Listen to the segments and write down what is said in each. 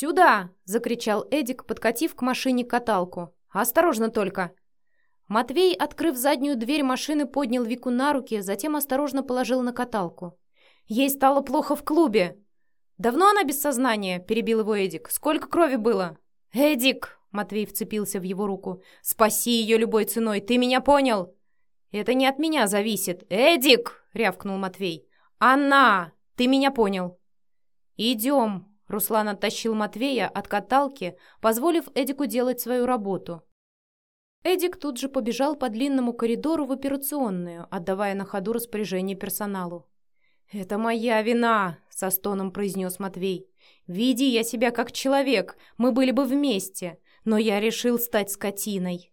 «Сюда!» — закричал Эдик, подкатив к машине каталку. «Осторожно только!» Матвей, открыв заднюю дверь машины, поднял Вику на руки, затем осторожно положил на каталку. «Ей стало плохо в клубе!» «Давно она без сознания?» — перебил его Эдик. «Сколько крови было?» «Эдик!» — Матвей вцепился в его руку. «Спаси ее любой ценой! Ты меня понял?» «Это не от меня зависит!» «Эдик!» — рявкнул Матвей. «Она! Ты меня понял!» «Идем!» — Руслан оттащил Матвея от каталки, позволив Эдику делать свою работу. Эдик тут же побежал по длинному коридору в операционную, отдавая на ходу распоряжение персоналу. «Это моя вина!» — со стоном произнес Матвей. «Види я себя как человек, мы были бы вместе, но я решил стать скотиной».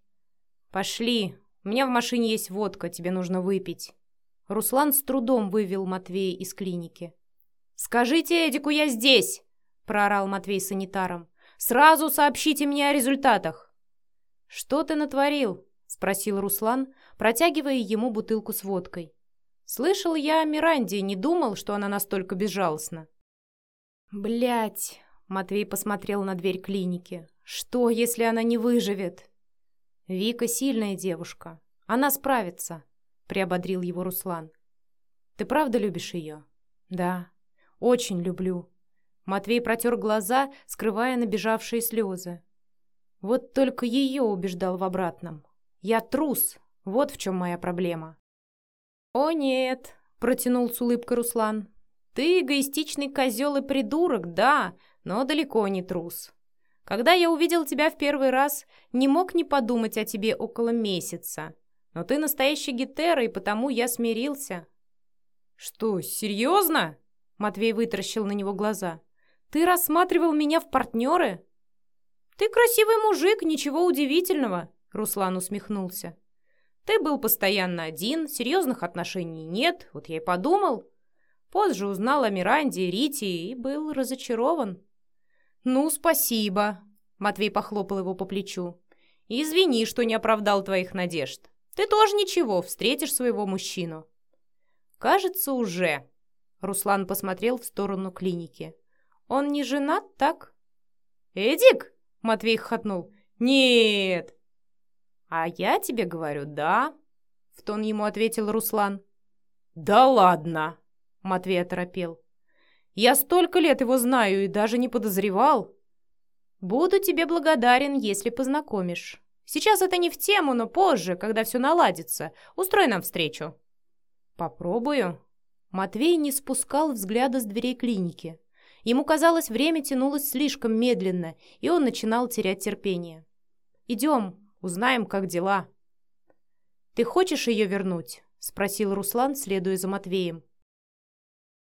«Пошли, у меня в машине есть водка, тебе нужно выпить». Руслан с трудом вывел Матвея из клиники. «Скажите Эдику, я здесь!» — проорал Матвей санитаром. «Сразу сообщите мне о результатах!» «Что ты натворил?» — спросил Руслан, протягивая ему бутылку с водкой. «Слышал я о Миранде, не думал, что она настолько безжалостна». Блять! Матвей посмотрел на дверь клиники. «Что, если она не выживет?» «Вика сильная девушка. Она справится», — приободрил его Руслан. «Ты правда любишь ее?» «Да, очень люблю». Матвей протер глаза, скрывая набежавшие слезы. Вот только ее убеждал в обратном. Я трус, вот в чем моя проблема. «О нет», — протянул с улыбкой Руслан. «Ты эгоистичный козел и придурок, да, но далеко не трус. Когда я увидел тебя в первый раз, не мог не подумать о тебе около месяца. Но ты настоящий гетера, и потому я смирился». «Что, серьезно?» — Матвей вытаращил на него глаза. «Ты рассматривал меня в партнеры?» «Ты красивый мужик, ничего удивительного», — Руслан усмехнулся. «Ты был постоянно один, серьезных отношений нет, вот я и подумал. Позже узнал о Миранде Рите и был разочарован». «Ну, спасибо», — Матвей похлопал его по плечу. «Извини, что не оправдал твоих надежд. Ты тоже ничего, встретишь своего мужчину». «Кажется, уже», — Руслан посмотрел в сторону клиники. «Он не женат, так?» «Эдик?» Матвей хохотнул. «Нет!» «А я тебе говорю, да!» В тон ему ответил Руслан. «Да ладно!» Матвей оторопел. «Я столько лет его знаю и даже не подозревал!» «Буду тебе благодарен, если познакомишь. Сейчас это не в тему, но позже, когда все наладится. Устрой нам встречу». «Попробую». Матвей не спускал взгляда с дверей клиники. Ему казалось, время тянулось слишком медленно, и он начинал терять терпение. «Идем, узнаем, как дела». «Ты хочешь ее вернуть?» — спросил Руслан, следуя за Матвеем.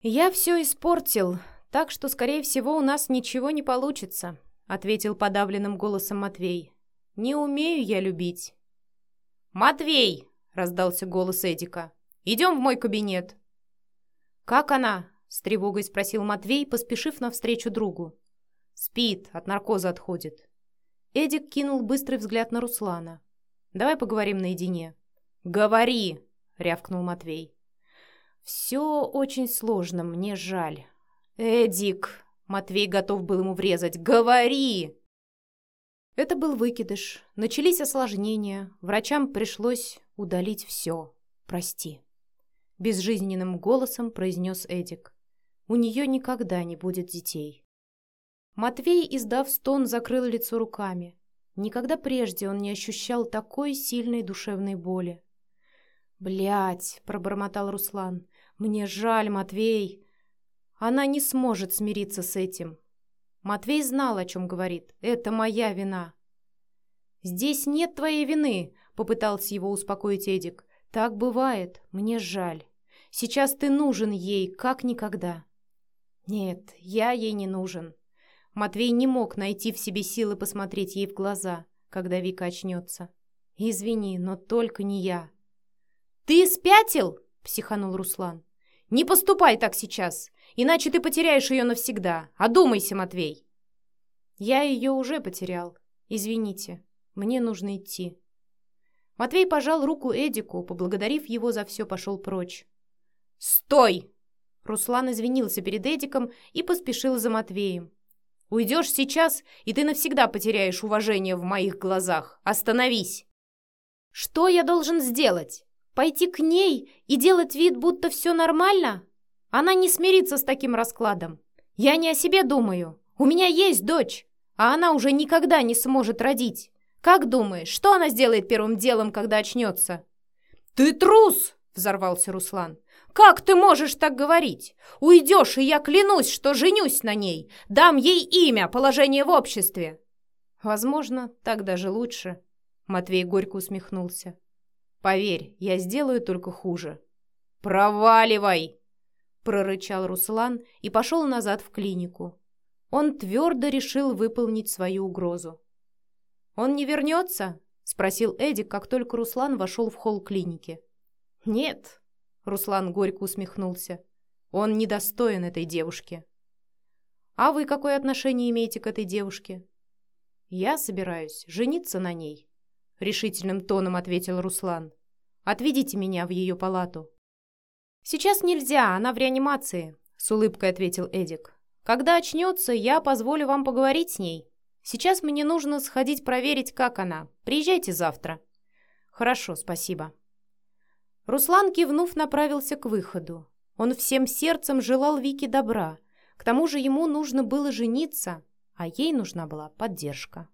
«Я все испортил, так что, скорее всего, у нас ничего не получится», — ответил подавленным голосом Матвей. «Не умею я любить». «Матвей!» — раздался голос Эдика. «Идем в мой кабинет». «Как она?» — с тревогой спросил Матвей, поспешив навстречу другу. «Спит, от наркоза отходит». Эдик кинул быстрый взгляд на Руслана. «Давай поговорим наедине». «Говори!» — рявкнул Матвей. «Все очень сложно, мне жаль». «Эдик!» — Матвей готов был ему врезать. «Говори!» Это был выкидыш. Начались осложнения. Врачам пришлось удалить все. «Прости», — безжизненным голосом произнес Эдик. У нее никогда не будет детей. Матвей, издав стон, закрыл лицо руками. Никогда прежде он не ощущал такой сильной душевной боли. Блять, пробормотал Руслан. «Мне жаль, Матвей!» Она не сможет смириться с этим. Матвей знал, о чем говорит. «Это моя вина». «Здесь нет твоей вины», — попытался его успокоить Эдик. «Так бывает. Мне жаль. Сейчас ты нужен ей, как никогда». Нет, я ей не нужен. Матвей не мог найти в себе силы посмотреть ей в глаза, когда Вика очнется. Извини, но только не я. «Ты спятил?» — психанул Руслан. «Не поступай так сейчас, иначе ты потеряешь ее навсегда. Одумайся, Матвей!» «Я ее уже потерял. Извините, мне нужно идти». Матвей пожал руку Эдику, поблагодарив его за все, пошел прочь. «Стой!» Руслан извинился перед Эдиком и поспешил за Матвеем. Уйдешь сейчас, и ты навсегда потеряешь уважение в моих глазах. Остановись!» «Что я должен сделать? Пойти к ней и делать вид, будто все нормально? Она не смирится с таким раскладом. Я не о себе думаю. У меня есть дочь, а она уже никогда не сможет родить. Как думаешь, что она сделает первым делом, когда очнется?» «Ты трус!» — взорвался Руслан. «Как ты можешь так говорить? Уйдешь, и я клянусь, что женюсь на ней. Дам ей имя, положение в обществе». «Возможно, так даже лучше», — Матвей горько усмехнулся. «Поверь, я сделаю только хуже». «Проваливай!» — прорычал Руслан и пошел назад в клинику. Он твердо решил выполнить свою угрозу. «Он не вернется?» — спросил Эдик, как только Руслан вошел в холл клиники. «Нет», Руслан горько усмехнулся. Он недостоин этой девушки. А вы какое отношение имеете к этой девушке? Я собираюсь жениться на ней, решительным тоном ответил Руслан. Отведите меня в ее палату. Сейчас нельзя, она в реанимации, с улыбкой ответил Эдик. Когда очнется, я позволю вам поговорить с ней. Сейчас мне нужно сходить проверить, как она. Приезжайте завтра. Хорошо, спасибо. Руслан, кивнув, направился к выходу. Он всем сердцем желал Вике добра. К тому же ему нужно было жениться, а ей нужна была поддержка.